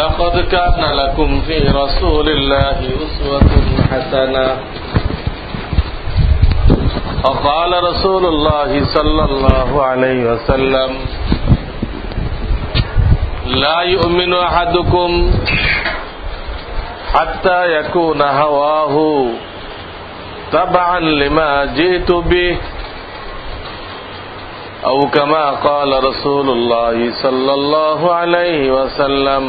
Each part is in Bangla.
لقد كان لكم في رسول الله أسوة حسنة. وقال رسول الله صلى الله عليه وسلم لا يؤمن أحدكم حتى يكون هواه تبعا لما جئت به. أو كما قال رسول الله صلى الله عليه وسلم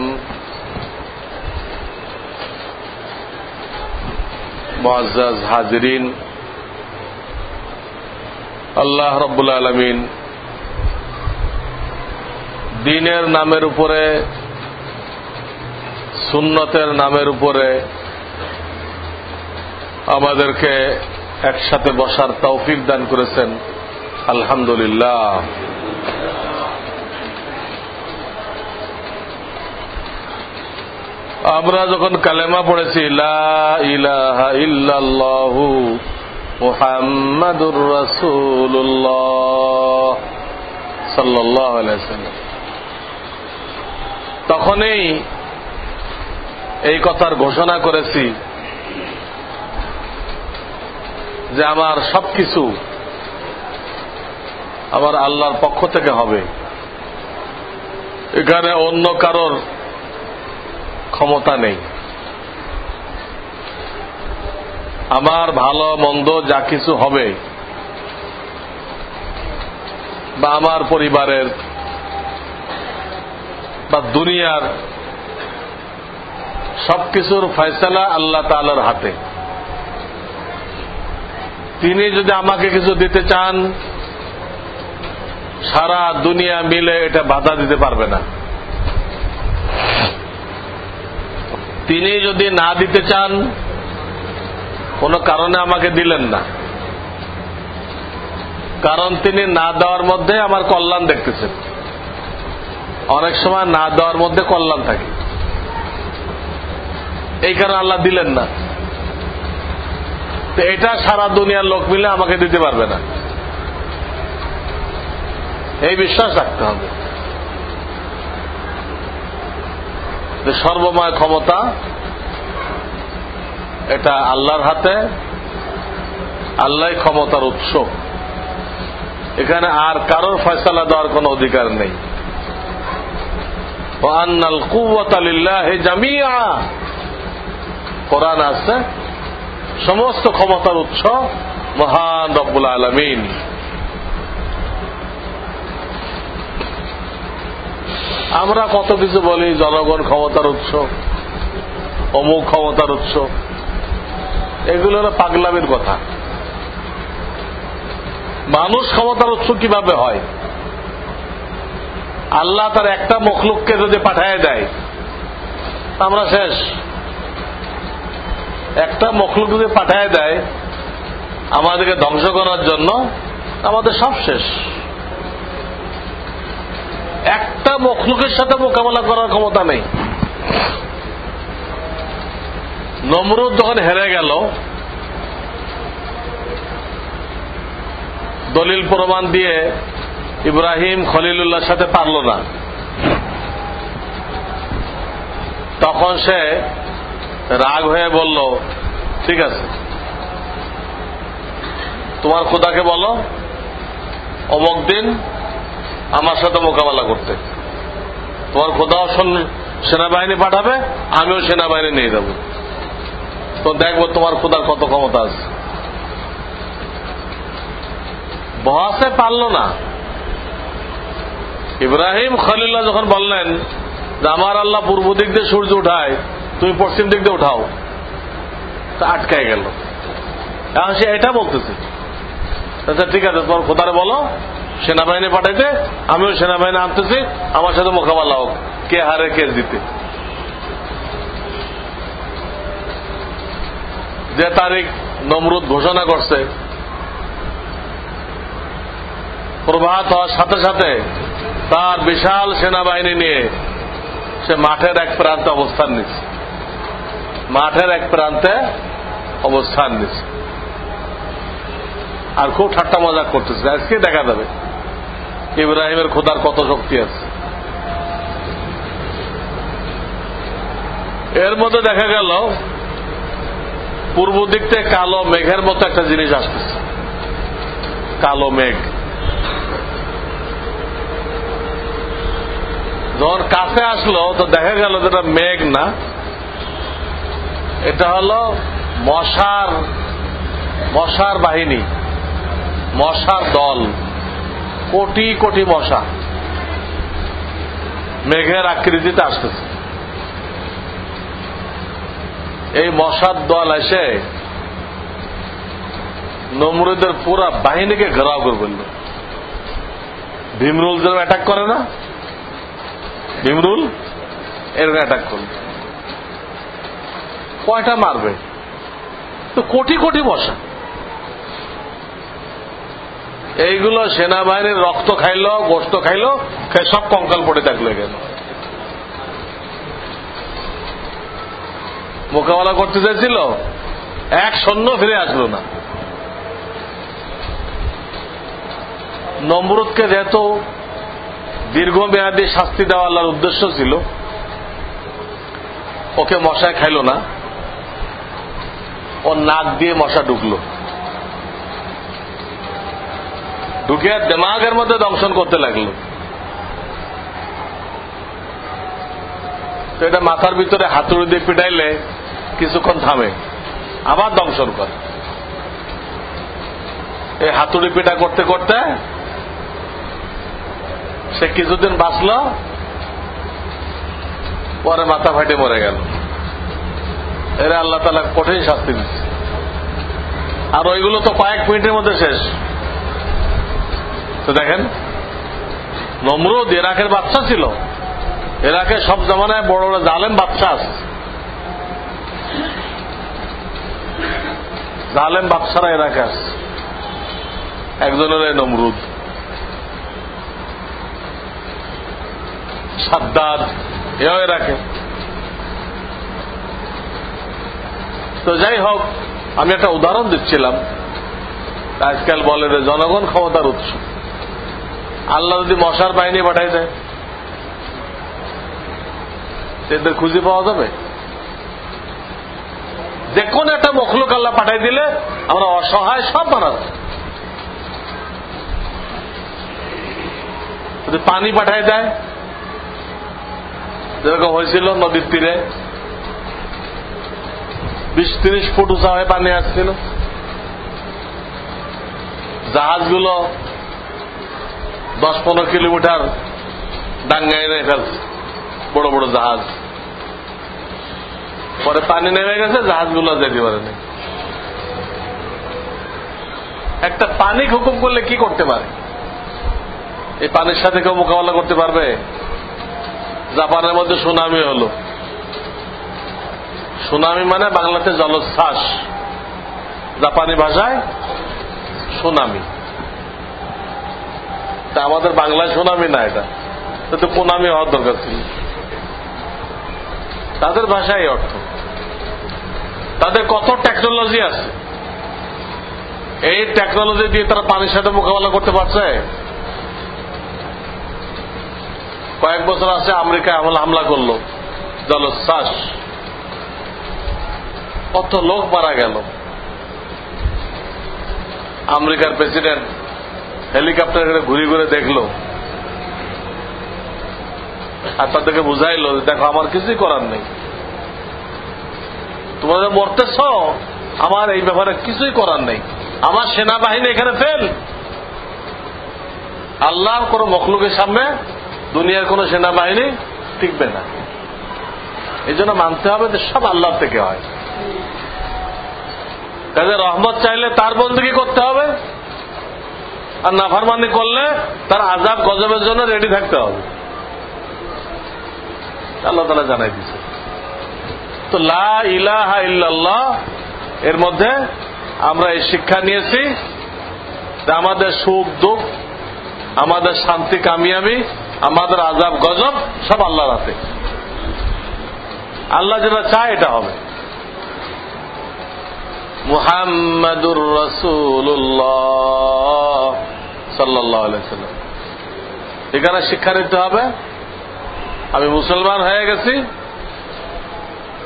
মহাজ হাজরিন। আল্লাহ রব্বুল আলমিন দিনের নামের উপরে, সুন্নতের নামের উপরে আমাদেরকে একসাথে বসার তৌফিক দান করেছেন। আলহামদুলিল্লাহ। আমরা যখন কালেমা পড়েছি ইল্লাল্লাহু মুহাম্মাদুর আলাইহি সাল্লাম তখনই এই কথার ঘোষণা করেছি যে আমার সবকিছু আমার আল্লাহর পক্ষ থেকে হবে। এখানে অন্য কারোর ক্ষমতা নেই। আমার ভালো, মন্দ যা কিছু হবে বা আমার পরিবারের বা দুনিয়ার সবকিছুর ফয়সলা আল্লাহ তালার হাতে। তিনি যদি আমাকে কিছু দিতে চান, সারা দুনিয়া মিলে এটা বাধা দিতে পারবে না। তিনি যদি না দিতে চান, কোন কারণে আমাকে দিলেন না। কারণ তিনি না দেওয়ার মধ্যে আমার কল্যাণ দেখতেছেন। অনেক সময় না দেওয়ার মধ্যে কল্যাণ থাকে। এই কারণে আল্লাহ দিলেন না। তো এটা সারা দুনিয়ার লোক মিলে আমাকে দিতে পারবে না। এই বিশ্বাস রাখতে হবে। যে সর্বময় ক্ষমতা এটা আল্লাহর হাতে আল্লাহ ক্ষমতার উৎস। এখানে আর কারোর ফয়সালা দেওয়ার কোন অধিকার নেই। কোরআন আছে, সমস্ত ক্ষমতার উৎস মহান রব্বুল আলমিন। আমরা কত কিছু বলি, জনগণ ক্ষমতার উৎস, অমুক ক্ষমতার উৎস। এগুলো হলো পাগলামের কথা। মানুষ ক্ষমতার উৎস কীভাবে হয়? আল্লাহ তার একটা মখলুককে যদি পাঠায় দেয়, আমরা শেষ। একটা মখলুক যদি পাঠায় দেয়, আমাদেরকে ধ্বংস করার জন্য আমাদের সব শেষ। একটা মখলুকের সাথে মোকাবেলা করার ক্ষমতা নেই। নমরুদ যখন হেরে গেল, দলিল প্রমাণ দিয়ে ইব্রাহিম খলিলুল্লাহর সাথে পারল না। তখন সে রাগ হয়ে বলল, ঠিক আছে, তোমার খোদাকে বলো, অমক দিন আমার সাথে মোকাবেলা করতে। তোমার খোদাও সেনাবাহিনী পাঠাবে, আমিও সেনাবাহিনী নিয়ে যাব। তো দেখব তোমার খোদার কত ক্ষমতা আছে। বহাসে পারল না। ইব্রাহিম খলিল্লাহ যখন বললেন যে, আমার আল্লাহ পূর্ব দিক দিয়ে সূর্য উঠায়, তুমি পশ্চিম দিক দিয়ে উঠাও। তা আটকায় গেল। এখন সে এটা বলতেছে। আচ্ছা ঠিক আছে, তোমার খোদারে বলো। সেনাবাহিনী পাঠাইতে আমিও সেনাবাহিনী আনতেছি, আমার সাথে মোকাবেলা হোক। কে হারে, কে জিতে। যে তারিখ নমরুদ ঘোষণা করছে, প্রভাত হওয়ার সাথে সাথে তার বিশাল সেনাবাহিনী নিয়ে সে মাঠের এক প্রান্তে অবস্থান নিচ্ছে। মাঠের এক প্রান্তে অবস্থান নিচ্ছে। আর খুব ঠাট্টা মজা করতেছে। আজকে দেখা যাবে। ইব্রাহিমের খোদার কত শক্তি আছে। এর মধ্যে দেখা গেল, পূর্ব দিক থেকে কালো মেঘের মতো একটা জিনিস আসতেছে। কালো মেঘ। যখন কাছে আসলো, তো দেখা গেল যেটা মেঘ না, এটা হলো মশার মশার বাহিনী, মশার দল। কোটি কোটি মশা মেঘের আকৃতিতে আসতেছে। এই মশার দল এসে নমরুদের পুরা বাহিনীকে ঘেরাও করে ফেলল। ভীমরুল যেরকম অ্যাটাক করে না? ভীমরুল এরকম অ্যাটাক করল। কয়টা মারবে? তো কোটি কোটি মশা এইগুলো সেনাবাহিনীর রক্ত খাইল গোস্ত খাইল খাই সব কঙ্কাল পড়ে থাকল এখানে। মোকাবেলা করতে চাইছিল, এক সৈন্য ফিরে আসলো না। নমরুদকে যেহেতু দীর্ঘমেয়াদী শাস্তি দেওয়া আল্লাহর উদ্দেশ্য ছিল, ওকে মশায় খাইল না। ও নাক দিয়ে মশা ঢুকলো। ঢুকে দেমাগের মধ্যে দংশন করতে লাগল তো এটা মাথার ভিতরে হাতুড়ি দিয়ে পিটাইলে কিছুক্ষণ থামে আবার দংশন করে এই হাতুড়ি পিটা করতে করতে সে কিছুদিন বাঁচল পরে মাথা ফাটে মরে গেল এরা আল্লাহ তালা কঠিন শাস্তি দিচ্ছে আর ওইগুলো তো কয়েক মিনিটের মধ্যে শেষ তো দেখেন, নমরুদ ইরাকের বাচ্চা ছিল। ইরাকে সব জমানায় বড় বড় জালেম বাচ্চা আছে। জালেম বাচ্চারা ইরাকে আছে। একজনের নমরুদ। সাদ্দাদ, এও ইরাকে। তো যাই হোক, আমি একটা উদাহরণ দিচ্ছিলাম। আজকাল বলে জনগণ ক্ষমতার উৎস। আল্লাহ যদি মশার বাহিনী পাঠাই দেয় এদের খুঁজে পাওয়া যাবে। যে কোন একটা মখলুক আল্লাহ পাঠাই দিলে আমরা অসহায় সব বানাবো যদি পানি পাঠাই দেয়, যেরকম হয়েছিল নদীর তীরে, বিশ তিরিশ ফুট উঁচা হয়ে পানি আসছিল। জাহাজগুলো দশ পনেরো কিলোমিটার ডাঙ্গায় নেমে ফেলছে বড় বড় জাহাজ। পরে পানি নেমে গেছে, জাহাজগুলো যেতে পারেনি একটা পানি হুকুম করলে কি করতে পারে? এই পানির সাথে কেউ মোকাবেলা করতে পারবে? জাপানের মধ্যে সুনামি হলো। সুনামি মানে বাংলাতে জলোচ্ছ্বাস। জাপানি ভাষায় সুনামি। তা আমাদের বাংলায় সুনামি না এটা। তো পুনামি হওয়ার দরকার ছিল। তাদের ভাষায় অর্থ। তাদের কত টেকনোলজি আছে? এই টেকনোলজি দিয়ে তারা পানির সাথে মোকাবেলা করতে পারছে? কয়েক বছর আছে আমেরিকা হামলা করল। জলোচ্ছ্বাস কত লোক মারা গেল। আমেরিকার প্রেসিডেন্ট হেলিকপ্টার করে ঘুরে ঘুরে দেখল। আর তাদেরকে বুঝাইলো দেখো, আমার কিছুই করার নেই। তোমাদের মরতেছ, আমার এই ব্যাপারে কিছুই করার নেই। আমার সেনাবাহিনী এখানে ফেল আল্লাহর কোন মখলুকের সামনে দুনিয়ার কোন সেনাবাহিনী টিকবে না। এই জন্য মানতে হবে যে, সব আল্লাহ থেকে হয়। কাজে রহমত চাইলে তার বন্দুকি করতে হবে? আর নাফারমানি করলে তার আজাব গজবের জন্য রেডি থাকতে হবে। আল্লাহ তালা জানাই দিচ্ছে তো লা ইলাহা এর মধ্যে আমরা এই শিক্ষা নিয়েছি আমাদের সুখ, দুঃখ, আমাদের শান্তি, কামিয়াবি, আমাদের আজাব গজব সব আল্লাহর হাতে। আল্লাহ যেটা চায় এটা হবে। মুহাম্মাদুর রসুল্লাহ সাল্লাহ সাল্লাম এখানে শিক্ষা নিতে হবে, আমি মুসলমান হয়ে গেছি,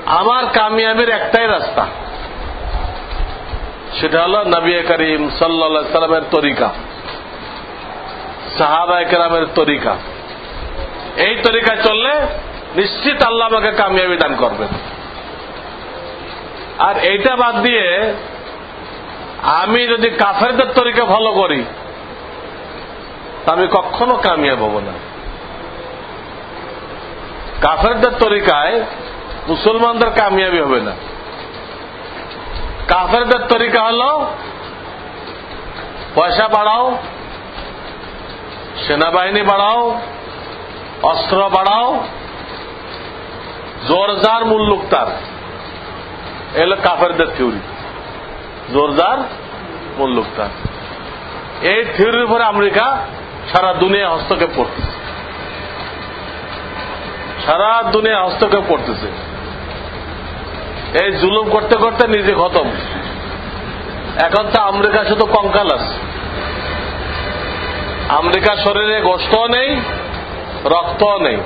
আমার কামিয়াবির একটাই রাস্তা। সেটা হলো নবী করিম সাল্লা সাল্লামের তরিকা, সাহাবা একরামের তরিকা। এই তরিকা চললে নিশ্চিত আল্লাহ আমাকে কামিয়াবি দান করবেন। আর এইটা বাদ দিয়ে আমি যদি কাফেরদের তরিকা ফলো করি, তা আমি কখনো কামিয়াব হব না। কাফেরদের তরিকায় মুসলমানদের কামিয়াবি হবে না। কাফেরদের তরিকা হল, পয়সা বাড়াও, সেনাবাহিনী বাড়াও, অস্ত্র বাড়াও জোরদার মুল্লুক তার এলো কাফেরদের থিওরি। জোরদার মুল্লুক তার এই থিওরির উপরে আমেরিকা সারা দুনিয়া হস্তক্ষেপ করতেছে। সারা দুনিয়া হস্তক্ষেপ করতেছে। এই জুলুম করতে করতে নিজে খতম। এখন তো আমেরিকা শুধু কঙ্কাল আছে। আমেরিকার শরীরে গোষ্ঠও নেই, রক্তও নেই।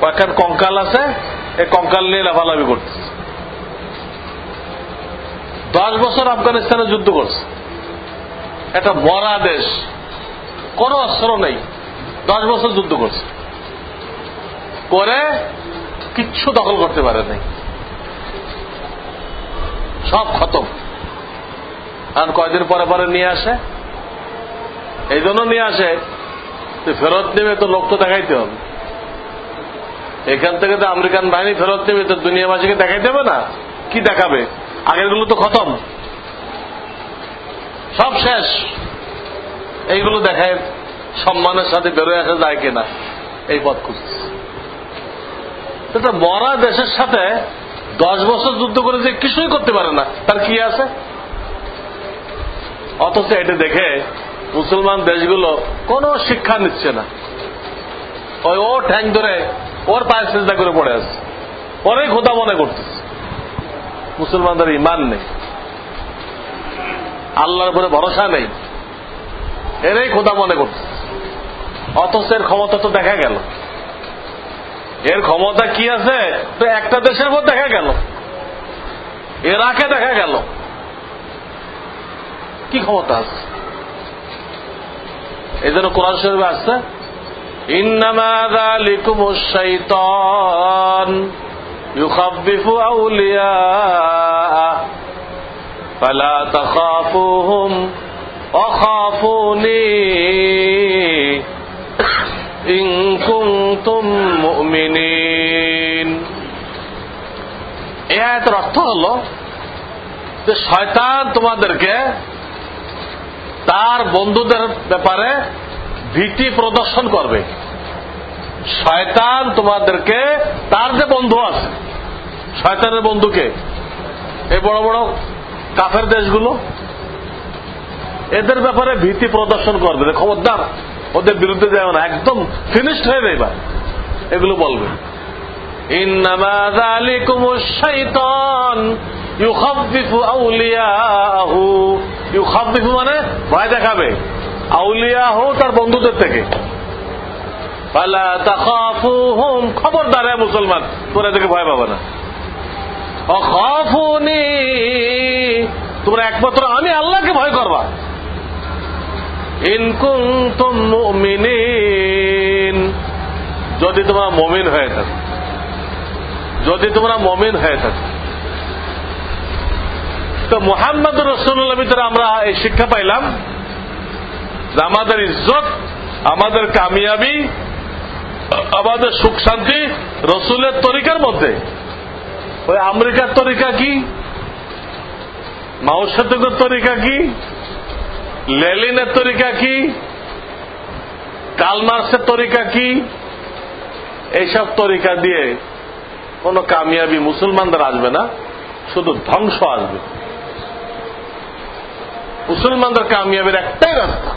কয়েকখান কঙ্কাল আছে, এই কঙ্কাল নিয়ে লাফালাফি করতেছে। দশ বছর আফগানিস্তানে যুদ্ধ করছে। একটা মরা দেশ। কোন অস্ত্র নেই। দশ বছর যুদ্ধ করছে। করে কিচ্ছু দখল করতে পারে নাই। সব খতম। কারণ কয়দিন পরে পরে নিয়ে আসে। এই জন্য নিয়ে আসে। ফেরত নেবে তো লোক তো দেখাইতে হবে। এখান থেকে তো আমেরিকান বাহিনী ফেরত নেবে তো দুনিয়াবাসীকে দেখাইতে হবে না? কি দেখাবে? আগেরগুলো তো খতম। সব শেষ। এইগুলো দেখায় সম্মানের সাথে বেরোয় আসা যায় কিনা, এই পথ খুঁজছে মরা দেশের সাথে দশ বছর যুদ্ধ করে যে কিছুই করতে পারে না, তার কি আছে? অথচ এটা দেখে মুসলমান দেশগুলো কোনো শিক্ষা নিচ্ছে না। ওই ও ঠ্যাং ধরে ওর পায়ে চেষ্টা করে পড়ে আছে। পরেই খোদা মনে করতেছে। মুসলমানদের ইমান নেই। আল্লাহর উপরে ভরসা নেই। এরাই খোদা মনে করতেছে। অথচ এর ক্ষমতা তো দেখা গেল। এর ক্ষমতা কি আছে? তো একটা দেশের উপর দেখা গেল। এরাকে দেখা গেল। কি ক্ষমতা আছে? এই জন্য কোরআন শরীফে আসছে ইন্নামালিকুম শৈতন يخفف أولياءه فلا تخافوهم وخافوني إن كنتم مؤمنين এই আয়াতের অর্থ হল যে শয়তান তোমাদেরকে তার বন্ধুদের ব্যাপারে ভীতি প্রদর্শন করবে শয়তান তোমাদেরকে, তার যে বন্ধু আছে, শয়তানের বন্ধুকে, এই বড় বড় কাফের দেশগুলো, এদের ব্যাপারে ভীতি প্রদর্শন করবে। খবরদার, ওদের বিরুদ্ধে যাবে না, একদম ফিনিশড হয়ে যাবে এগুলো বলবে। মানে ভয় দেখাবে। আউলিয়াহু তার বন্ধুদের থেকে। খবরদার হ্যাঁ মুসলমান তোরা এদেরকে ভয় পাবে না। অখাফুনি, তোমরা একমাত্র আমি আল্লাহকে ভয় করবা। ইনকুম যদি তোমরা মমিন হয়ে থাকো, যদি তোমরা মমিন হয়ে থাকো। তো মোহাম্মদ রসুল্লাহ ভিতরে আমরা এই শিক্ষা পাইলাম আমাদের ইজ্জত, আমাদের কামিয়াবি আমাদের সুখ শান্তি রসুলের তরিকার মধ্যে। ওই আমেরিকার তরিকা কি? মাওসেতুকের তরিকা কি? লেলিনের তরিকা কি? কালমার্সের তরিকা কি? এইসব তরিকা দিয়ে কোন কামিয়াবি মুসলমানদের আসবে না, শুধু ধ্বংস আসবে। মুসলমানদের কামিয়াবির একটাই রাস্তা।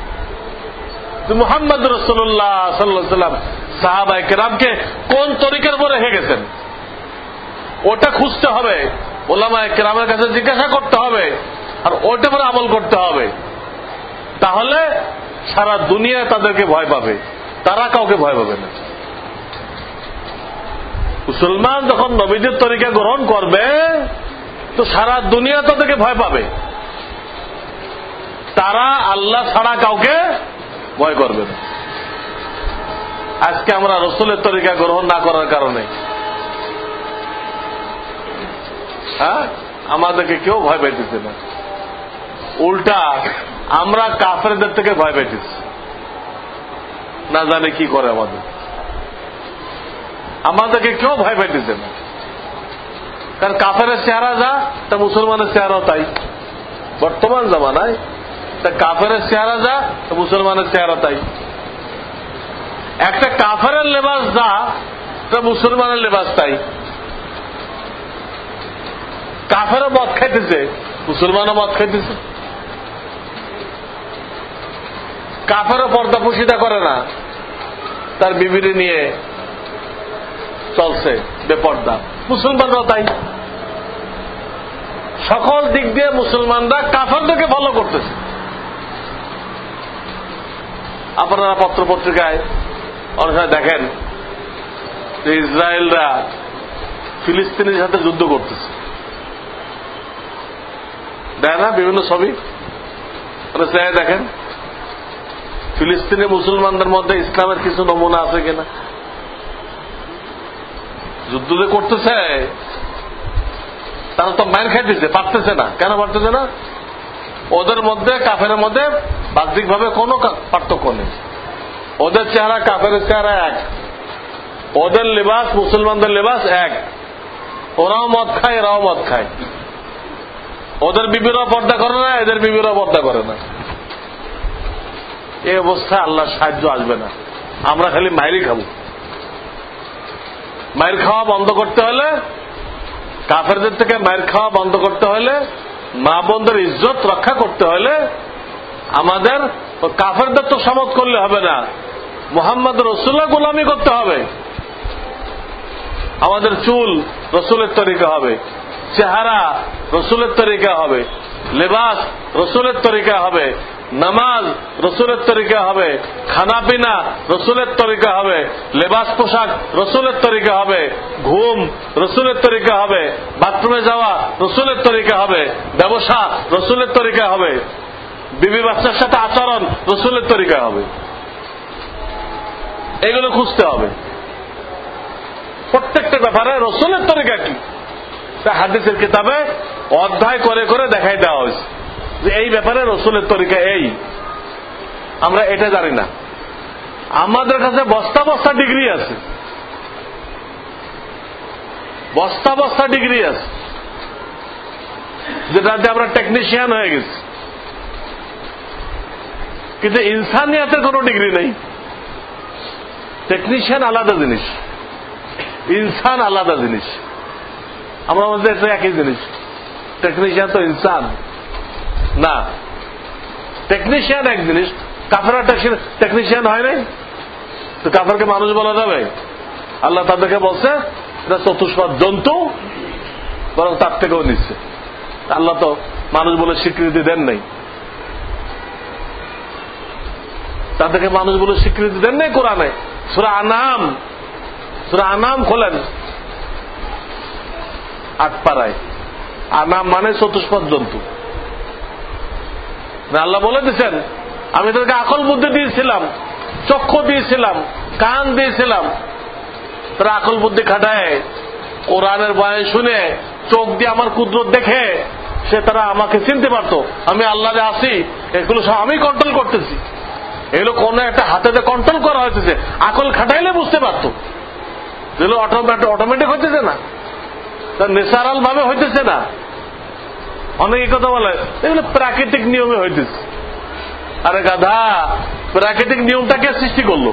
মোহাম্মদ রসুল্লাহ সাল্লাম সাহাবাই কেরামকে কোন তরিকার উপরে রেখে গেছেন? ওটা খুঁজতে হবে। ওলামা কেরামের কাছে জিজ্ঞাসা করতে হবে আর ওটা পরে আমল করতে হবে। তাহলে সারা দুনিয়া তাদেরকে ভয় পাবে। তারা কাউকে ভয় পাবে না। মুসলমান যখন নবীদের তরিকা গ্রহণ করবে, তো সারা দুনিয়া তাদেরকে ভয় পাবে। তারা আল্লাহ ছাড়া কাউকে ভয় করবে না। আজকে আমরা রসুলের তরিকা গ্রহণ না করার কারণে। হ্যাঁ? আমাদেরকে কেউ ভয় পাইতেছে না। উল্টা, আমরা কাফেরদের থেকে ভয় পাইতেছি। না জানে কি করে আমাদের। আমাদেরকে কেউ ভয় পাইতেছে না। কারণ কাফের চেহারা যা, তা মুসলমানের চেহারাও তাই। বর্তমান জামানায় তা কাফের চেহারা যা মুসলমানের চেহারা তাই। একটা কাফের লেবাস যা, তা মুসলমানের লেবাস তাই। কাফেরও মদ খাইতেছে, মুসলমানও মদ খাইতেছে। কাফেরও পর্দা পুষিদা করে না, তার বিবিরে নিয়ে চলছে বেপর্দা। মুসলমানরাও তাই। সকল দিক দিয়ে মুসলমানরা কাফেরদেরকে ফলো করতেছে। আপনারা পত্র পত্রিকায় অনেক সময় দেখেন যে ইসরায়েলরা ফিলিস্তিনের সাথে যুদ্ধ করতেছে। দেয় না বিভিন্ন ছবি? চাই দেখেন। ফিলিস্তিনি মুসলমানদের মধ্যে ইসলামের কিছু নমুনা আছে কিনা? যুদ্ধ যে করতেছে, তারা তো মায়ের খাইতেছে, পারতেছে না। কেন পারতেছে না? ওদের মধ্যে কাফের মধ্যে বাহ্যিক ভাবে কোন পার্থক্য নেই। ওদের চেহারা কাফের চেহারা এক। ওদের লেবাস মুসলমানদের লেবাস এক। ওরাও মদ খায়, এরাও মদ খায়। ওদের বিবিরাও পর্দা করে না, এদের বিবিরাও পর্দা করে না। এই অবস্থায় আল্লাহ সাহায্য আসবে না। আমরা খালি মাইরই খাব। মায়ের খাওয়া বন্ধ করতে হলে, কাফেরদের থেকে মায়ের খাওয়া বন্ধ করতে হলে, মা বোনদের ইজ্জত রক্ষা করতে হলে আমাদের কাফেরদের তো সমত করলে হবে না। মোহাম্মদ রসুল্লাহ গোলামি করতে হবে। আমাদের চুল রসুলের তরিকা হবে। চেহারা রসুলের তরিকা হবে। লেবাস রসুলের তরিকা হবে। নামাজ রসুলের তরিকা হবে। খানা পিনা রসুলের তরিকা হবে। লেবাস পোশাক রসুলের তরিকা হবে। ঘুম রসুলের তরিকা হবে। বাথরুমে যাওয়া রসুলের তরিকা হবে। ব্যবসা রসুলের তরিকা হবে। বিবি বাচ্চার সাথে আচরণ রসুলের তরিকা হবে। এগুলো খুঁজতে হবে। প্রত্যেকটা ব্যাপারে রসুলের তরিকা কি? হাদিসের কিতাবে অধ্যায় করে করে দেখাই দেওয়া হয়েছে যে এই ব্যাপারে রসুলের তরিকা এই। আমরা এটা জানি না। আমাদের কাছে বস্তা বস্তা ডিগ্রি আছে। বস্তা বস্তা ডিগ্রি আছে। যেটাতে আমরা টেকনিশিয়ান হয়ে গেছি। কিন্তু ইনসানিয়াতের কোনো ডিগ্রি নেই। টেকনিশিয়ান আলাদা জিনিস। ইনসান আলাদা জিনিস। আমরা মধ্যে একই জিনিস। টেকনিশিয়ান তো ইনসান। না। টেকনিশিয়ান এক জিনিস, কাফেরা টেকনিশিয়ান হয় নাই? তো কাফেরকে মানুষ বলা যাবে। আল্লাহ তাদেরকে বলছে, এটা চতুষ্পদ জন্তু, বরং তার থেকেও নিচ্ছে আল্লাহ তো মানুষ বলে স্বীকৃতি দেন নাই। তাদেরকে মানুষ বলে স্বীকৃতি দেন নাই কোরআনে। সুরা আনাম সুরা আনাম খোলেন। আটপাড়ায়। আনাম মানে চতুষ্পদ জন্তু। আল্লাহ বলে দিচ্ছেন আমি তাদেরকে আকল বুদ্ধি দিয়েছিলাম, চক্ষু দিয়েছিলাম, কান দিয়েছিলাম। তারা আকল বুদ্ধি খাটায়, কোরআনের বয়ান শুনে, চোখ দিয়ে আমার কুদরত দেখে, সে তারা আমাকে চিনতে পারত। আমি আল্লাহ আসি, এগুলো সব আমি কন্ট্রোল করতেছি। এগুলো কোন একটা হাতে কন্ট্রোল করা হয়েছে আকল খাটাইলে বুঝতে পারত। এগুলো অটোমেটিক হইতেছে না। তার নেচারাল ভাবে হইতেছে না। অনেকে কথা বলে, এগুলো প্রাকৃতিক নিয়মে হইতেছে। আরে গাধা, প্রাকৃতিক নিয়মটা কে সৃষ্টি করল?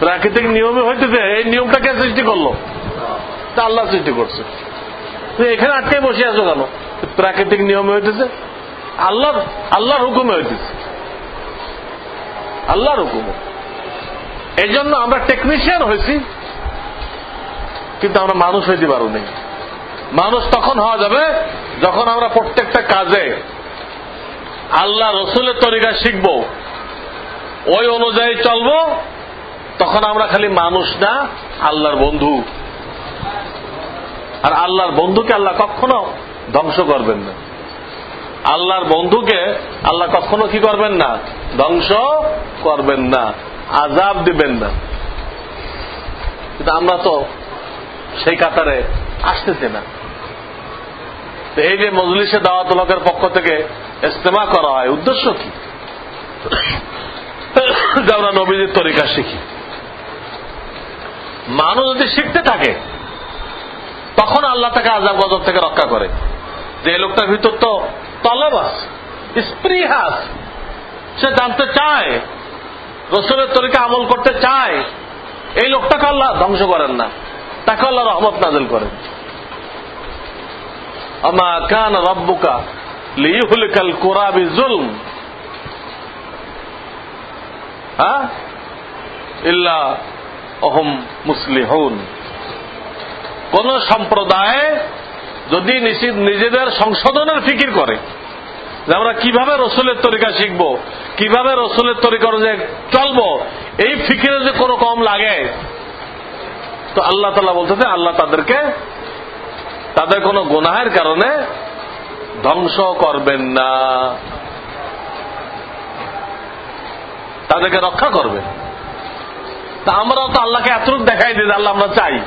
প্রাকৃতিক নিয়মে হইতেছে, এই নিয়মটা কে সৃষ্টি করল? তা আল্লাহ সৃষ্টি করছে। তুমি এখানে আটকে বসে আছো কেন? প্রাকৃতিক নিয়মে হইতেছে আল্লাহ আল্লাহর হুকুমে হইতেছে। আল্লাহর হুকুমে। এই জন্য আমরা টেকনিশিয়ান হয়েছি, কিন্তু আমরা মানুষ হইতে পারো নেই মানুষ তখন হওয়া যাবে যখন আমরা প্রত্যেকটা কাজে আল্লাহ রসুলের তরিকা শিখব, ওই অনুযায়ী চলব, তখন আমরা খালি মানুষ না, আল্লাহর বন্ধু। আর আল্লাহর বন্ধুকে আল্লাহ কখনো ধ্বংস করবেন না। আল্লাহর বন্ধুকে আল্লাহ কখনো কি করবেন না? ধ্বংস করবেন না আজাব দিবেন না। কিন্তু আমরা তো সেই কাতারে আসতেছি না। এই যে মজলিসে দাওয়াত লোকের পক্ষ থেকে ইস্তেমা করা হয়, উদ্দেশ্য কি? আমরা নবীজির তরিকা শিখি। মানুষ যদি শিখতে থাকে, তখন আল্লাহ তাকে আজাব গজব থেকে রক্ষা করে। যে লোকটার ভিতর তো তলব আছে স্পৃহা আছে সে জানতে চায়, রসুলের তরিকা আমল করতে চায়, এই লোকটাকে আল্লাহ ধ্বংস করেন না, তাকে আল্লাহ রহমত নাজল করেন। আমা কান রব্বুকা হ্যাঁ? ইল্লা অহম কোন সম্প্রদায় যদি নিজেদের সংশোধনের ফিকির করে, যে আমরা কীভাবে রসুলের তরিকা শিখব, কীভাবে রসুলের তরিকা অনুযায়ী চলবো, এই ফিকিরে যে কোনো কম লাগে, তো আল্লাহ তালা বলতেছে, আল্লাহ তাদেরকে তাদের কোনো গুনাহের কারণে ধ্বংস করবেন না। তাদেরকে রক্ষা করবেন। তা আমরাও তো আল্লাহকে এতটুকু দেখাই দিই আল্লাহ আমরা চাই।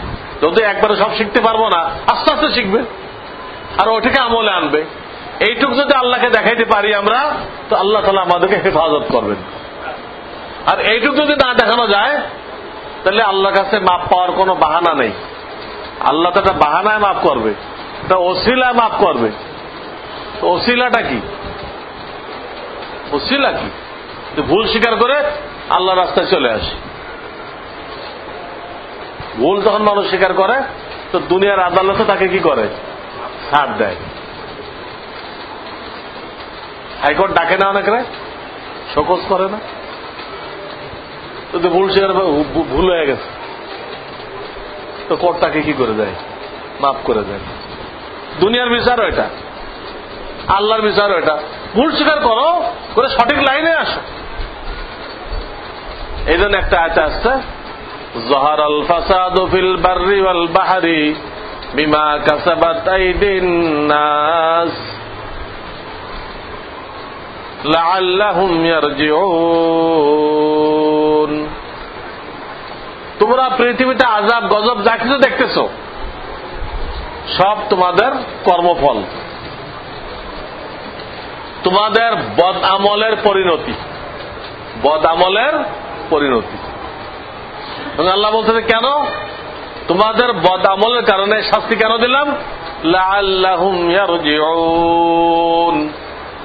যদি একবারে সব শিখতে পারব না, আস্তে আস্তে শিখবে। আর ওটাকে আমলে আনবে। এইটুক যদি আল্লাহকে দেখাইতে পারি আমরা, তো আল্লাহ তালা আমাদেরকে হেফাজত করবেন। আর এইটুক যদি না দেখানো যায়, তাহলে আল্লাহর কাছে মাপ পাওয়ার কোনো বাহানা নেই। আল্লাহ তো একটা বাহানায় মাফ করবে। তা ওসিলায় মাফ করবে। ওসিলাটা কি? ওসিলা কি? ভুল স্বীকার করে আল্লাহ রাস্তায় চলে আসে। ভুল যখন মানুষ স্বীকার করে, তো দুনিয়ার আদালতে তাকে কি করে? ছাড় দেয়। হাইকোর্ট ডাকে না অনেক শোকজ করে না? তো ভুল ভুল হয়ে গেছে। তো কোর্ট তাকে কি করে দেয়? মাফ করে দেয়। দুনিয়ার বিচারও এটা। আল্লাহর বিচারও এটা। ভুল স্বীকার করো, করে সঠিক লাইনে আসো। এই জন্য একটা আয়তা আসছে জহার আল ফাসাদ ফিল বাহারি। বিমা কাসাবাত আইদিন নাস। লাআল্লাহুম ইয়ারজিউন। তোমরা পৃথিবীতে আজাব গজব যা কিছু দেখতেছ, সব তোমাদের কর্মফল। তোমাদের বদ আমলের পরিণতি। বদ আমলের পরিণতি। আল্লাহ বলতে কেন? তোমাদের বদ আমলের কারণে শাস্তি কেন দিলাম?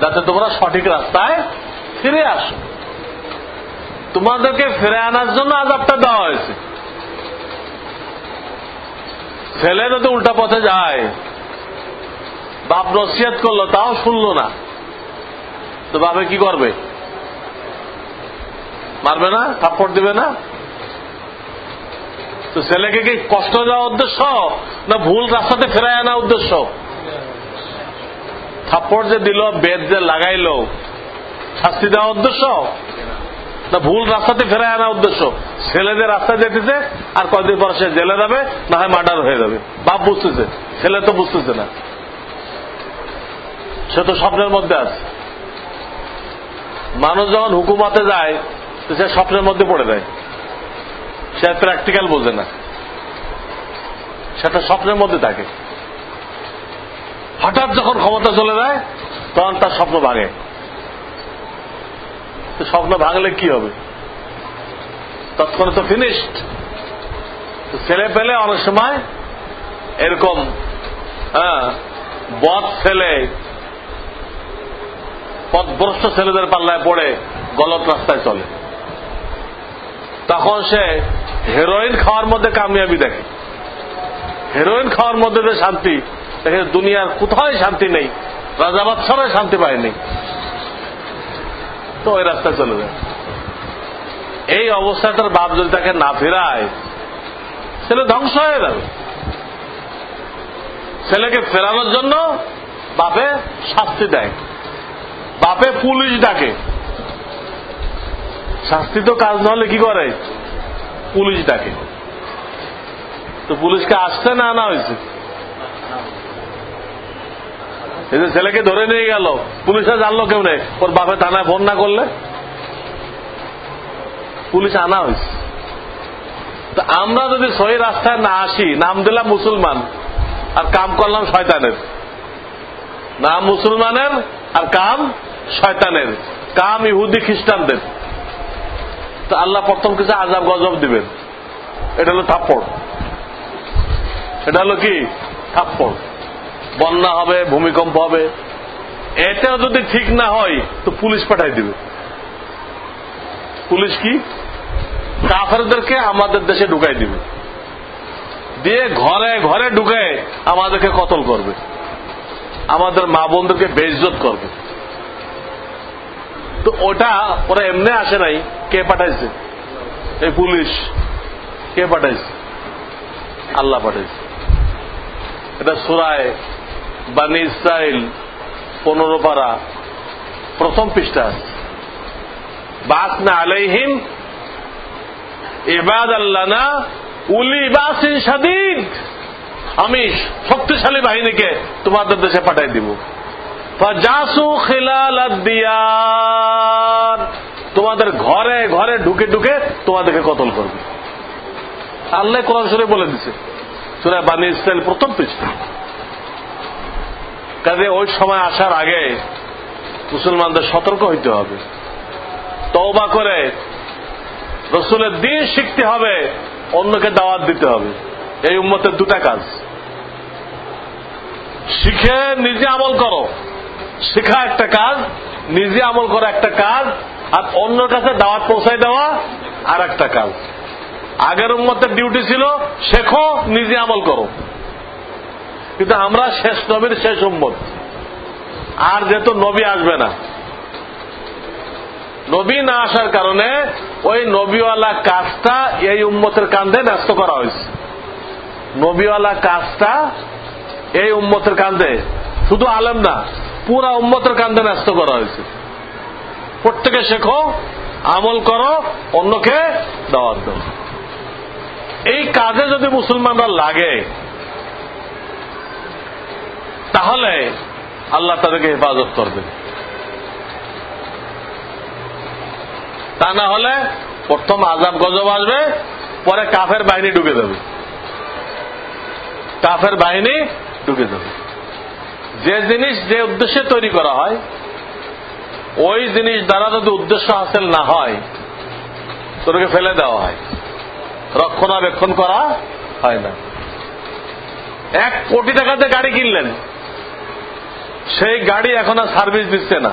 যাতে তোমরা সঠিক রাস্তায় ফিরে আসো। তোমাদেরকে ফিরে আনার জন্য আজাবটা দেওয়া হয়েছে। ছেলে যদি উল্টা পথে যায়, বাপ নসিয়াত করল, তাও শুনলো না। তো বাপে কি করবে? মারবে না? থাপ্পড় দিবে না? তো ছেলেকে কি কষ্ট দেওয়া উদ্দেশ্য? না ভুল রাস্তাতে ফেরায় আনা উদ্দেশ্য? থাপ্পড় যে দিল, বেদ যে লাগাইল, শাস্তি দেওয়া উদ্দেশ্য? না ভুল রাস্তাতে ফেরায় আনা উদ্দেশ্য? ছেলেদের রাস্তায় যেতেছে, আর কয়দিন পর সে জেলে যাবে, না হয় মার্ডার হয়ে যাবে। বাপ বুঝতেছে, ছেলে তো বুঝতেছে না। সে তো স্বপ্নের মধ্যে আছে। মানুষ যখন হুকুমাতে যায় সে স্বপ্নের মধ্যে পড়ে যায়। সে প্র্যাকটিক্যাল বোঝে না। সেটা স্বপ্নের মধ্যে থাকে। হঠাৎ যখন ক্ষমতা চলে যায়, তখন তার স্বপ্ন ভাঙে। স্বপ্ন ভাঙলে কি হবে? তৎক্ষণে তো ফিনিশড ছেলে পেলে অনেক সময় এরকম হ্যাঁ বধ ছেলে পথভ্রষ্ট ছেলেদের পাল্লায় পড়ে গলত রাস্তায় চলে। তখন সে হেরোইন খাওয়ার মধ্যে কামিয়াবি দেখে। হেরোইন খাওয়ার মধ্যে যে শান্তি দেখে দুনিয়ার কোথায় শান্তি নেই? রাজা বাদশারাই শান্তি পায়নি। তো ওই রাস্তায় চলে যায়। এই অবস্থাটার বাপ যদি তাকে না ফেরায়, ছেলে ধ্বংস হয়ে যাবে ছেলেকে ফেরানোর জন্য বাপে শাস্তি দেয়। বাপে পুলিশ ডাকে। শাস্তি তো কাজ না হলে কি করে? পুলিশ ডাকে। তো পুলিশকে আসতে না আনা হয়েছে? এই যে ছেলেকে ধরে নিয়ে গেল, পুলিশে জানলো কেউ নেই ওর বাপে থানায় ফোন না করলে? পুলিশ আনা হয়েছে। তো আমরা যদি সহি রাস্তায় না আসি, নাম দিলাম মুসলমান, আর কাম করলাম শয়তানের। নাম মুসলমানের আর কাম শয়তানের। কাম ইহুদি খ্রিস্টানদের। তো আল্লাহ প্রথম কিছু আজাব গজব দিবেন। এটা হলো থাপ্পড়। এটা হলো কি? থাপ্পড়। বন্যা হবে, ভূমিকম্প হবে। এটা যদি ঠিক না হয়, তো পুলিশ পাঠাই দিবে। পুলিশ কি? কাফেরদেরকে আমাদের দেশে ঢুকাই দিবে। দিয়ে ঘরে ঘরে ঢুকে আমাদেরকে কতল করবে। আমাদের মা বোনদেরকে বেইজ্জত করবে। তো ওটা ওরা এমনি আসে নাই, কে পাঠাইছে? এই পুলিশ। কে পাঠাইছে? আল্লাহ পাঠাইছে। এটা সুরায় বানি ইসরায়েল পনেরো পারা প্রথম পৃষ্ঠা আছে। বাস না আলাইহিম এবাদ আল্লানা উলি বাসিন সাদিদ আমি শক্তিশালী বাহিনীকে তোমাদের দেশে পাঠাই দিব। তোমাদের ঘরে ঘরে ঢুকে ঢুকে তোমাদেরকে কতল করবে। আল্লাহ কোরআন সুরে বলে দিছে, সুরা বানী ইসরায়েল প্রথম পৃষ্ঠা। কাজে ওই সময় আসার আগে মুসলমানদের সতর্ক হইতে হবে। তওবা করে রসুলের দিন শিখতে হবে, অন্যকে দাওয়াত দিতে হবে। এই উম্মতের দুটা কাজ। শিখে নিজে আমল করো। শেখা একটা কাজ, নিজে আমল করা একটা কাজ, আর অন্যের কাছে দাওয়াত পৌঁছায় দেওয়া আর একটা কাজ। আগের উম্মতের ডিউটি ছিল, শেখো, নিজে আমল করো। কিন্তু আমরা শেষ নবীর শেষ উম্মত। আর যেহেতু নবী আসবে না। নবী না আসার কারণে ওই নবীওয়ালা কাজটা এই উম্মতের কান্ধে ন্যস্ত করা হয়েছে। নবীওয়ালা কাজটা এই উম্মতের কান্ধে শুধু আলেম না পুরা উম্মতের কান্ধে ন্যস্ত করা হয়েছে। প্রত্যেকে শেখো, আমল করো, অন্যকে দাওয়াত দাও। এই কাজে যদি মুসলমানরা লাগে, তাহলে আল্লাহ তাদেরকে হেফাজত করবে। তা না হলে প্রথম আজাব গজব আসবে, পরে কাফের বাহিনী ঢুকে দেবে কাফের বাহিনী ঢুকে দেবে যে জিনিস যে উদ্দেশ্যে তৈরি করা হয়, ওই জিনিস দ্বারা যদি উদ্দেশ্য হাসিল না হয় তোকে ফেলে দেওয়া হয়। রক্ষণাবেক্ষণ করা হয় না। এক কোটি টাকাতে গাড়ি কিনলেন, সেই গাড়ি এখন আর সার্ভিস দিচ্ছে না।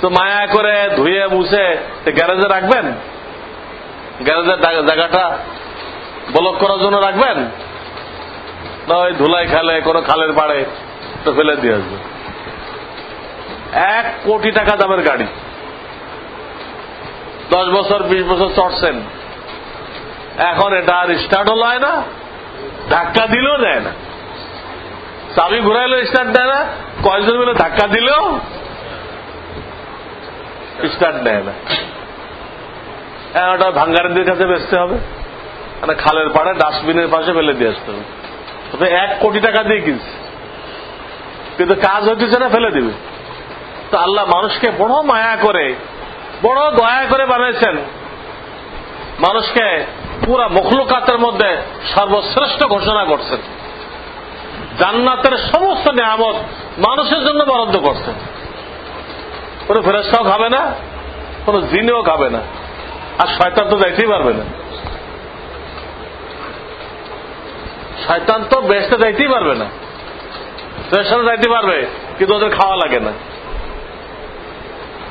তো মায়া করে ধুয়ে মুছে গ্যারেজে রাখবেন? গ্যারেজের জায়গাটা ব্লক করার জন্য রাখবেন? না, ওই ধুলাই খালে, কোনো খালের পাড়ে, তো ফেলে দিয়ে আসবে। এক কোটি টাকা দামের গাড়ি। দশ বছর, বিশ বছর চড়ছেন। এখন এটা আর স্টার্ট হলো না, ধাক্কা দিলেও দেয় না। চাবি ঘুরাইলো স্টার্ট দেয় না, কয়েকজন মিলে ধাক্কা দিলেও স্টার্ট দেয় না। ওটা ভাঙ্গারের কাছে বেচতে হবে। মানে খালের পাড়ে, ডাস্টবিনের পাশে ফেলে দিয়ে আসতে হবে। এক কোটি টাকা দিয়ে কিনছে। কিন্তু কাজ হইতেছে না, ফেলে দিবে। তো আল্লাহ মানুষকে বড় মায়া করে, বড় দয়া করে বানাইছেন মানুষকে পুরা মখলুকাতের মধ্যে সর্বশ্রেষ্ঠ ঘোষণা করছেন। জান্নাতের সমস্ত নিয়ামত মানুষের জন্য বরাদ্দ করছেন। কোন ফেরস্তাও খাবে না, কোন জিনেও খাবে না। আর শয়তান তো যাইতেই পারবে না। শয়তান তো বেসতে যাইতেই পারবে না। ফেরস্তাতে যাইতে পারবে, কিন্তু ওদের খাওয়া লাগে না।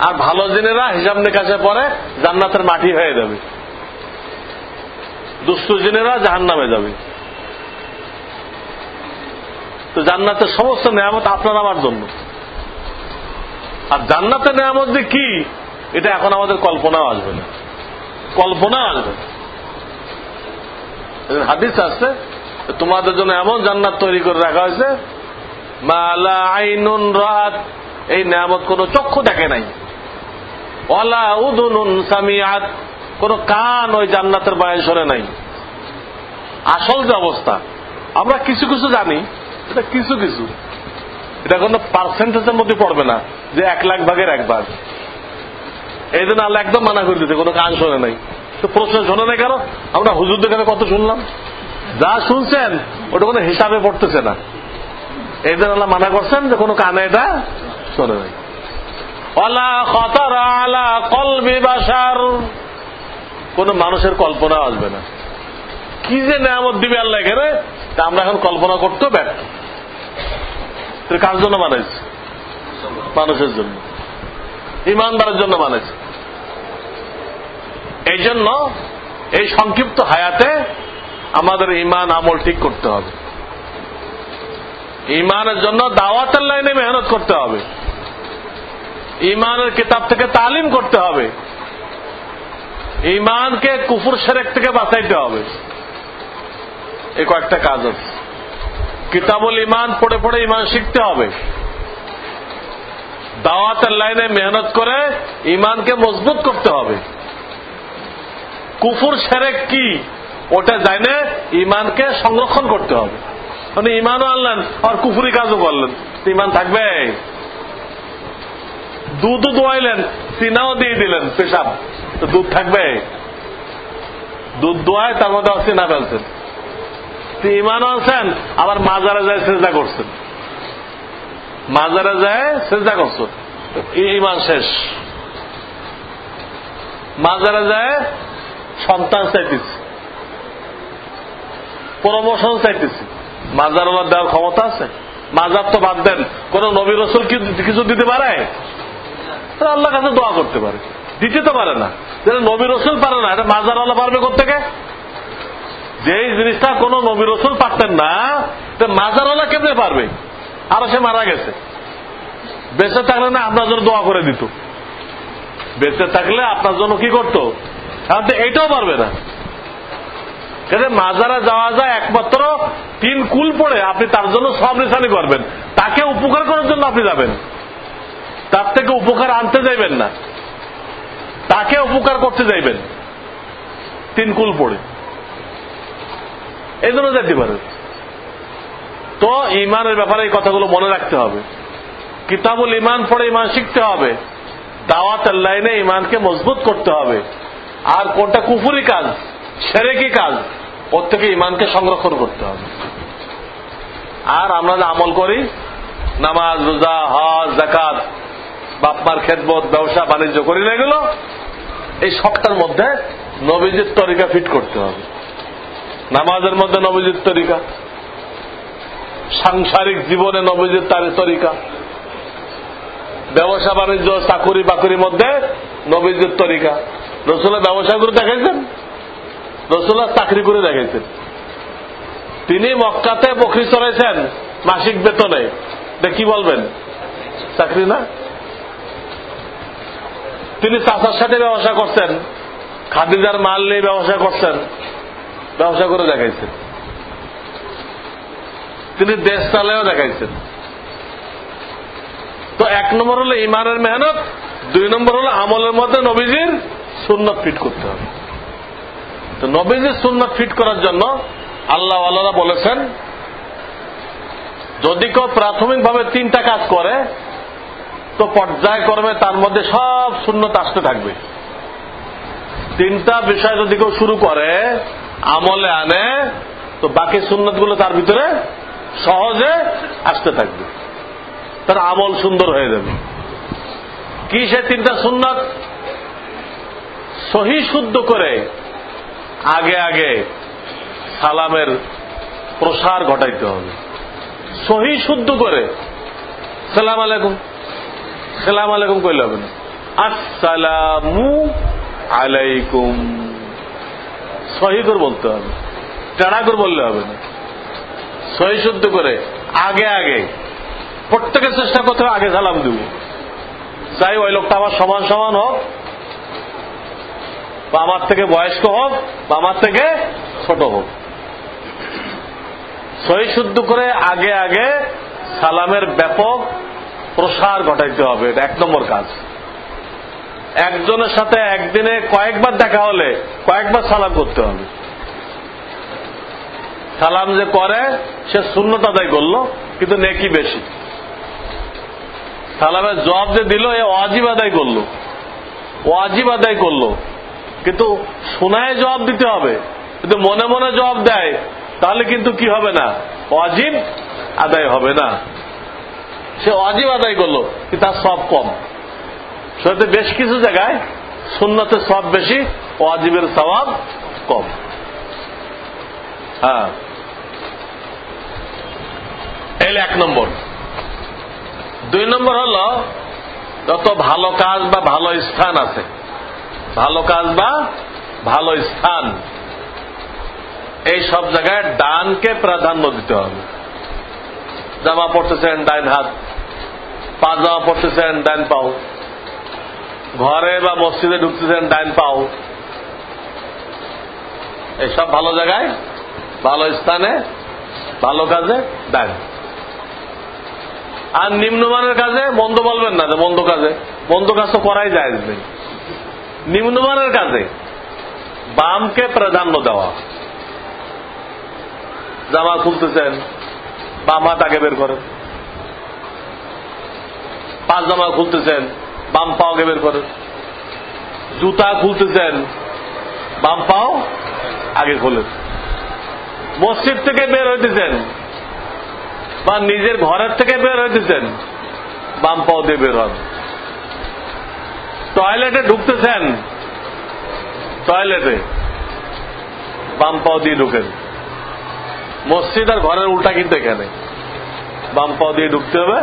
আর ভালো জিনেরা হিসাব নিকাশে পরে জান্নাতের মাটি হয়ে যাবে। দুষ্ট জিনেরা জাহান নামে যাবে। তো জান্নাতের সমস্ত নিয়ামত আপনার আমার জন্য। আর জান্নাতের নিয়ামত যে কি, এটা এখন আমাদের কল্পনাও আসবে না। কল্পনা আসবে হাদিস আসছে তোমাদের জন্য এমন জান্নাত তৈরি করে রাখা হয়েছে। মালা আইনুন রাত এই নিয়ামত কোন চক্ষু দেখে নাই। ওলা উদুনুন সামিয়াত কোন কান ওই জান্নাতের বায়ন শোনে নাই। আসল যে অবস্থা, আমরা কিছু কিছু জানি, এটা কিছু কিছু। এটা কোনো পার্সেন্টেজের মধ্যে পড়বে না, যে এক লাখ ভাগের এক ভাগ। এই জন্য আল্লাহ একদম মানা করে দিতে কোনো কান শোনে নাই। তো প্রশ্ন শোনে নাই কেন? আমরা হুজুরদের কাছে কত শুনলাম? যা শুনছেন, ওটা কোনো হিসাবে পড়তেছে না। জন্য আল্লাহ মানা করছেন যে কোনো কানে এটা শোনে নাই। অলা খতর আলা কলবি বাসার কোন মানুষের কল্পনা আসবে না। কি যে নেয়ামত দিবে আল্লাহ এখানে, তা আমরা এখন কল্পনা করতেও ব্যর্থ। তুই কার জন্য বানাইছি মানুষের জন্য। ইমানদারের জন্য বানাইছি এই জন্য এই সংক্ষিপ্ত হায়াতে আমাদের ইমান আমল ঠিক করতে হবে। ইমানের জন্য দাওয়াতের লাইনে মেহনত করতে হবে। ইমানের কিতাব থেকে তালিম করতে হবে। ইমানকে কুফুর সেরেক থেকে বাঁচাইতে হবে। এই কয়েকটা কাজ আছে। কিতাবুল ইমান পড়ে পড়ে ইমান শিখতে হবে। দাওয়াতের লাইনে মেহনত করে ইমানকে মজবুত করতে হবে। কুফুর সেরেক কি? ওটা জানে ইমানকে সংরক্ষণ করতে হবে। মানে ইমানও আনলেন, আর কুফুরি কাজও করলেন। ইমান থাকবে? দুধও দোয়াইলেন, সিনাও দিয়ে দিলেন পেশাব। তো দুধ থাকবে? দুধ দোয়ায় তার মধ্যে সিনা ফেলছেন। ইমানও আছেন আবার মাজারে যায় চেষ্টা করছেন। মাজারে যায় চেষ্টা করছেন। ইমান শেষ। মাজারে যায় সন্তান চাইতেছি। প্রমোশন চাইতেছি। মাজার দেওয়ার ক্ষমতা আছে? মাজার তো বাদ দেন। কোন নবী রসুল কিছু দিতে পারে? আল্লাহ কাছে দোয়া করতে পারে। দিতে তো পারে না। যেটা নবী রসুল পারে না, এটা মাজার আল্লাহ পারবে কোথেকে যে জিনিসটা কোন নবী রসুল পারতেন না মাজার আল্লাহ কেমনে পারবে? আর সে মারা গেছে। বেঁচে থাকলে না আপনার জন্য দোয়া করে দিত। বেঁচে থাকলে আপনার জন্য কি করতো? এটাও পারবে না। মাজারে যাওয়া যায় একমাত্র তিন কুল পড়ে, আপনি তার জন্য সব নিশানি করবেন। তাকে উপকার করার জন্য আপনি যাবেন। তার থেকে উপকার আনতে যাইবেন না। তাকে উপকার করতে যাইবেন। তিন কুল পড়ে। এই জন্য যেতে পারে। তো ইমানের ব্যাপারে এই কথাগুলো মনে রাখতে হবে। কিতাবুল ইমান পড়ে ইমান শিখতে হবে। দাওয়াতের লাইনে ইমানকে মজবুত করতে হবে। আর কোনটা কুফুরি কাজ? সেরেকি কাজ? ওর থেকে ইমানকে সংরক্ষণ করতে হবে। আর আমরা যে আমল করি, নামাজ, রোজা, হজ জাকাত বাপমার খেদমত, ব্যবসা, বাণিজ্য করি না গেল এই সবটার মধ্যে নবীজির তরিকা ফিট করতে হবে। নামাজের মধ্যে নবীজির তরিকা, সাংসারিক জীবনে নবীজির তার তরিকা, ব্যবসা, বাণিজ্য, চাকুরি, বাকুরির মধ্যে নবীজির তরিকা। রসুল্লাহ ব্যবসা করে দেখাইছেন রসুল্লাহ চাকরি করে দেখাইছেন। তিনি মক্কাতে বকরি চড়াইছেন, মাসিক বেতনে। কি বলবেন? চাকরি না? তিনি চাষার সাথে ব্যবসা করছেন, খাদিজার মাল নিয়ে ব্যবসা করছেন, ব্যবসা করে দেখাইছেন। তিনি দেশ চালেও দেখাইছেন। তো এক নম্বর হলো ইমানের মেহনত, দুই নম্বর হলো আমলের মধ্যে নবীজির সুন্নত ফিট করতে হবে। তো নবীজির সুন্নত ফিট করার জন্য আল্লাহ আল্লাহ বলেছেন, যদি কেউ প্রাথমিকভাবে তিনটা কাজ করে, তো পর্যায়ক্রমে তার মধ্যে সব শূন্যত আসতে থাকবে। তিনটা বিষয় যদি কেউ শুরু করে, আমলে আনে, তো বাকি সুন্নতগুলো তার ভিতরে সহজে আসতে থাকবে। তার আমল সুন্দর হয়ে যাবে। কি সে তিনটা সুন্নত সহি শুদ্ধ করে আগে আগে সালামের প্রসার ঘটাইতে হবে। সহি শুদ্ধ করে। সালাম আলাইকুম। সালাম আলাইকুম কইলে হবে না। আসসালামু আলাইকুম। সহি করে বলতে হবে। টেড়া করে বললে হবে না। সহি শুদ্ধ করে আগে আগে প্রত্যেকের চেষ্টা করতে আগে সালাম দিব। চাই ওই লোকটা আমার সমান সমান হোক। বা আমার থেকে বয়স্ক হোক বা আমার থেকে ছোট হোক। সহি শুদ্ধ করে আগে আগে সালামের ব্যাপক প্রসার ঘটাইতে হবে এক নম্বর কাজ। একজনের সাথে একদিনে কয়েকবার দেখা হলে কয়েকবার সালাম করতে হবে। সালাম যে করে, সে শূন্যত আদায় করল, কিন্তু নেকি বেশি। সালামের জবাব যে দিল, এ অজীব আদায় করল। অজীব আদায় করল। কিন্তু শোনায় জবাব দিতে হবে। কিন্তু মনে মনে জবাব দেয়, তাহলে কিন্তু কি হবে না? অজীব আদায় হবে না। সে অজীব আদায় করল, কিন্তু তার সব কম। সেটাতে বেশ কিছু জায়গায় শূন্যতে সব বেশি অজীবের স্বভাব কম। হ্যাঁ। এল এক নম্বর। দুই নম্বর হল, যত ভালো কাজ বা ভালো স্থান আছে ভালো কাজ বা ভালো স্থান। এই সব জায়গায় ডানকে প্রাধান্য দিতে হবে। জামা পড়তেছেন ডাইন হাত। পাজামা পড়তেছেন ডাইন পাও। ঘরে বা মসজিদে ঢুকতেছেন ডাইন পাও। এইসব ভালো জায়গায়, ভালো স্থানে, ভালো কাজে ডাইন আর নিম্নমানের কাজে মন্দ বলবেন না যে মন্দ কাজে। মন্দ কাজ তো করাই যায় নিম্নমানের কাজে। বামকে প্রাধান্য দেওয়া। জামা খুলতেছেন, বাম হাত আগে বের করেন। পাঁচ জামা খুলতেছেন, বাম পাও আগে বের করেন। জুতা খুলতেছেন, বাম পাও আগে খোলেন। মসজিদ থেকে বের হইতেছেন, বা নিজের ঘরের থেকে বের হইতেছেন, বাম পাও দিয়ে বের হন। টয়লেটে ঢুকতেছেন? টয়লেটে বাম পাও দিয়ে ঢুকেন। মসজিদ আর ঘরের উল্টা কিন্তু এখানে। বাম পাও দিয়ে ঢুকতে হবে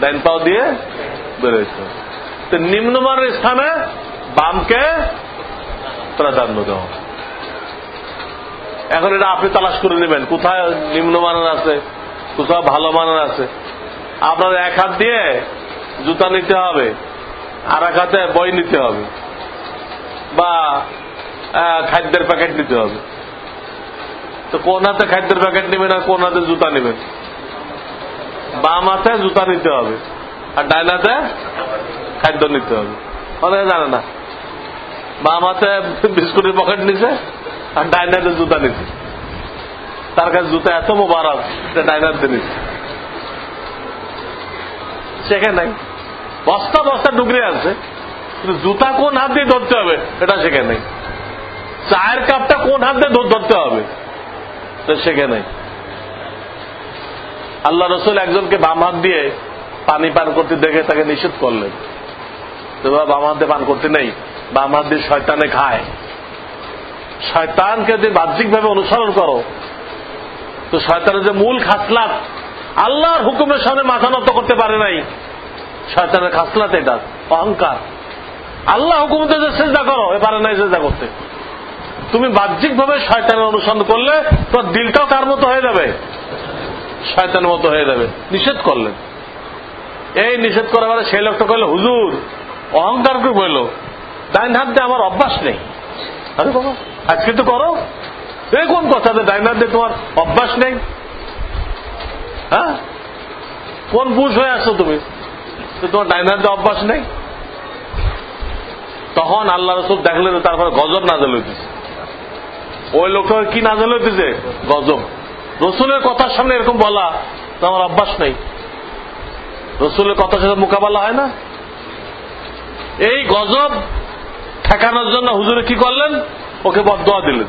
ডাইন পাও দিয়ে বেরোতে তো নিম্নমানের স্থানে বামকে প্রাধান্য দেওয়া এখন এটা আপনি তালাশ করে নেবেন, কোথায় নিম্নমানের আছে কোথাও ভালো মানের আছে। আপনার এক হাত দিয়ে জুতা নিতে হবে। আর এক হাতে বই নিতে হবে বা খাদ্যের প্যাকেট নিতে হবে। তো কোন হাতে খাদ্যের প্যাকেট নেবেন আর কোন হাতে জুতা নেবেন? বাম হাতে জুতা নিতে হবে আর ডাইন হাতে খাদ্য নিতে হবে। অনেকে জানে না। বাম হাতে বিস্কুটের পকেট নিছে আর ডাইন হাতে জুতা নিছে। তার কাছে জুতা এত মোবারক ডাইন হাতে নিছে। শেখে নাই? বস্তা বস্তা ডুগরে আছে কিন্তু জুতা কোন হাত দিয়ে ধরতে হবে, এটা শেখে নেই। চায়ের কাপটা কোন হাত দিয়ে ধরতে হবে শেখে নাই। আল্লাহ রসুল একজনকে বাম হাত দিয়ে পানি পান করতে দেখে তাকে নিষেধ করলেন। বাম হাত পান করতে নেই, বাম হাত দিয়ে শয়তানে খায়। শয়তানকে যদি বাহ্যিকভাবে অনুসরণ করো, তো শয়তানের যে মূল খাসলাত, আল্লাহর হুকুমের সামনে মাথা নত করতে পারে নাই। শয়তানের খাসলাতে এটা, অহংকার। আল্লাহ হুকুম যে চেষ্টা করো। এ পারে নাই চেষ্টা করতে। তুমি বাহ্যিকভাবে শয়তানের অনুসরণ করলে তোর দিলটাও কার মতো হয়ে যাবে। শয়তানের মতো হয়ে যাবে। নিষেধ করলেন। এই নিষেধ করার মানে সেই লোকটা কইল, হুজুর, অহংকার করে বলল ডাইন হাত দিয়ে আমার অভ্যাস নেই। আজকে তো করো। এই কোন কথা যে ডাইন হাত দিয়ে তোমার অভ্যাস নেই? হ্যাঁ? কোন বুঝ হয়ে আসছো তুমি? তোমার ডাইন হাত অভ্যাস নেই? তখন আল্লাহ রসুল দেখলেন তারপরে গজব নাজল হইতেছে। ওই লোকটা কি নাজল হইতেছে? গজব। রসুলের কথার সামনে এরকম বলা আমার অভ্যাস নেই। রসুলের কথার সাথে মোকাবেলা হয় না। এই গজব ঠেকানোর জন্য হুজুরে কি করলেন? ওকে বদোয়া দিলেন।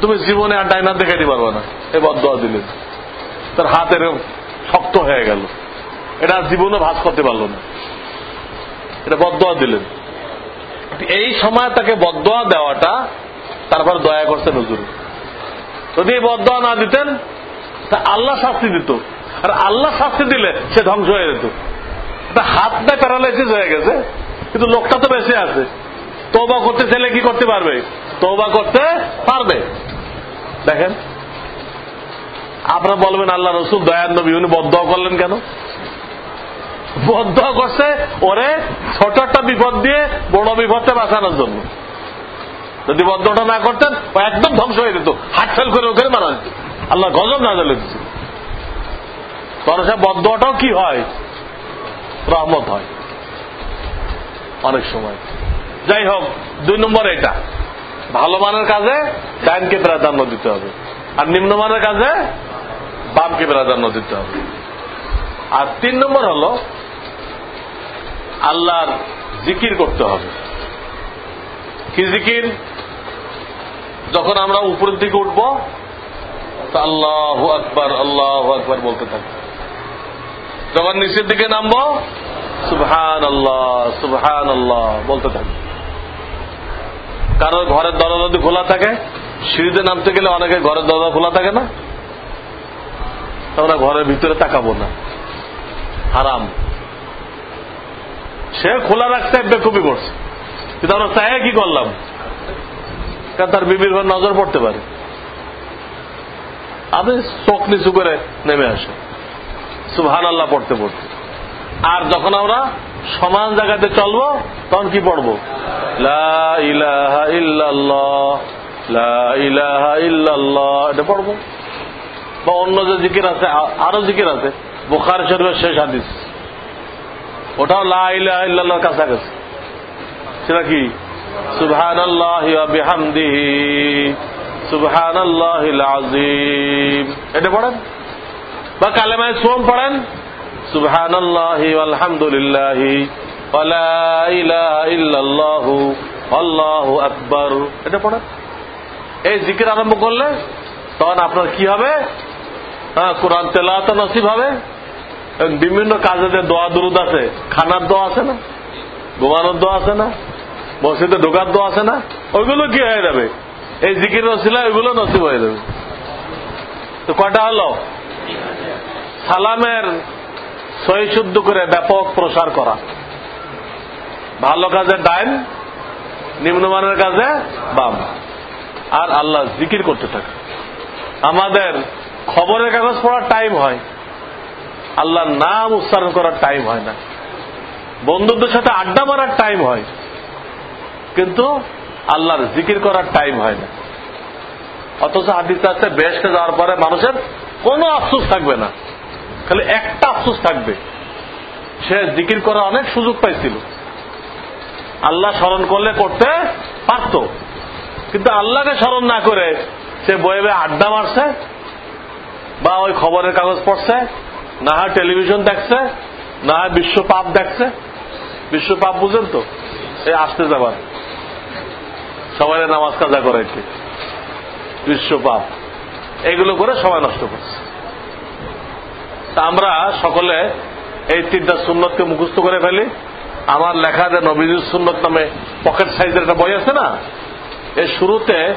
তুমি জীবনে আর ডাইনার দেখাইতে পারবে না। এই বদোয়া দিলেন। তার হাত এরকম শক্ত হয়ে গেল। এটা জীবনে ভাস করতে পারল না। এটা বদোয়া দিলেন। এই সময় তাকে বদোয়া দেওয়াটা তারপর দয়া করছেন হুজুর যদি বদোয়া না দিতেন, তা আল্লাহ শাস্তি দিত। আর আল্লাহ শাস্তি দিলে সে ধ্বংস হয়ে যেত। হাতটা প্যারালাইসিস হয়ে গেছে, কিন্তু লোকটা তো বেঁচে আছে। তৌবা করতে চাইলে কি করতে পারবে? তৌবা করতে পারবে। দেখেন, আপনারা বলবেন, আল্লাহ রসুল দয়ান নবী, উনি বদ্ধ করলেন কেন? বদ্ধ করছে ওরে ছোট একটা বিপদ দিয়ে বড় বিপদটা বাঁচানোর জন্য। যদি বদ্ধটা না করতেন একদম ধ্বংস হয়ে যেত। হাট ফেল করে ওখানে মারা যেত। আল্লাহ গজব না দিলে দিচ্ছে তখন সে বদ্ধটাও কি হয়? রহমত হয়। অনেক সময়। যাই হোক, দুই নম্বর এটা। ভালো মানের কাজে ডাইনকে প্রাধান্য দিতে হবে। আর নিম্নমানের কাজে বামকে প্রাধান্য দিতে হবে। আর তিন নম্বর হল আল্লাহর জিকির করতে হবে। কি জিকির? যখন আমরা উপরের দিকে উঠব আল্লাহ আকবর আল্লাহ আকবর বলতে থাকব। যখন নিচের দিকে নামবো সুবহান আল্লাহ সুবহান আল্লাহ বলতে থাকব। কারোর ঘরের দরজা যদি খোলা থাকে, সিঁড়িতে নামতে গেলে অনেকে ঘরের দরজা খোলা থাকে না। আমরা ঘরের ভিতরে তাকাবো না। হারাম। সে খোলা রাখতে বেকুবি করছে কিন্তু আমরা চাই কি করলাম? তার বিবির ঘর নজর পড়তে পারে। আপনি চোখ নিচু করে নেমে আসে সুহান আল্লাহ পড়তে পড়তে। আর যখন আমরা সমান জায়গাতে চলবো, তখন কি পড়ব? এটা পড়ব। বা অন্য যে জিকির আছে আরও জিকির আছে, বোখার শরীফের শেষ হাদিস। ওটাও লাহ কাছাকাছি। সেটা কি? সুবহান আল্লাহ বিহামদিহি। সুবহান আল্লাহ আজিম এটা পড়েন? বা কালেমায় সোম পড়েন? সুবহান আল্লাহ আলহামদুলিল্লাহ আল্লাহ আকবর। এটা পড়েন? এই জিকির আরম্ভ করলে তখন আপনার কি হবে? হ্যাঁ কোরআন তেলাওয়াত নসিব হবে। বিভিন্ন কাজে যে দোয়া দুরুদ আছে, খানার দোয়া আছে না? ঘুমানোর দোয়া আছে না? মসজিদে ঢোকার দোয়া আছে না? ওইগুলো কি হয়ে যাবে? এই জিকির নসিলা, ওইগুলো নসিব হয়ে যাবে। তো কয়টা হলো? সালামের সহি শুদ্ধ করে ব্যাপক প্রসার করা। ভালো কাজে ডাইন, নিম্নমানের কাজে বাম। আর আল্লাহ জিকির করতে থাকে। আমাদের খবরের কাগজ পড়ার টাইম হয়। আল্লাহর নাম উচ্চারণ করার টাইম হয় না। বন্ধুদের সাথে আড্ডা মারার টাইম হয়। কিন্তু আল্লাহর জিকির করার টাইম হয় না। অথচ হাদিসে আছে বেশকে যাওয়ার পরে মানুষের কোনো আফসোস থাকবে না। খালি একটা আফসোস থাকবে। সে জিকির করার অনেক সুযোগ পাইছিল। আল্লাহ স্মরণ করলে করতে পারত। কিন্তু আল্লাহকে স্মরণ না করে সে বয়ে আড্ডা মারছে বা ওই খবরের কাগজ পড়ছে না হয় টেলিভিশন দেখছে, না হয় বিশ্ব পাপ দেখছে। বিশ্ব পাপ বুঝেন তো? এই আসতে যাবার। সবাই নামাজ কাজা করাইছে বিশ্ব পাপ এগুলো করে সময় নষ্ট করছে। তা আমরা সকলে এই তিনটা সুন্নতকে মুখস্থ করে ফেলি। আমার লেখা যে নবীজুর সুন্নত নামে পকেট সাইজের একটা বই আছে না? এর শুরুতে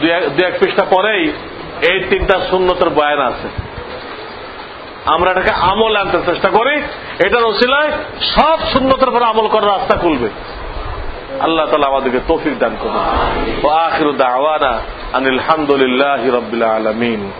দু এক পৃষ্ঠা পরেই এই তিনটা সুন্নতের বয়ান আছে। আমরা এটাকে আমল আনতে চেষ্টা করি। এটার অশিলায় সব সুন্নতের পরে আমল করার রাস্তা খুলবে। আল্লাহ তালা আমাদেরকে তৌফিক দান করুন। আখির দাওয়ানা আনিল হামদুলিল্লাহ রবিল আলমিন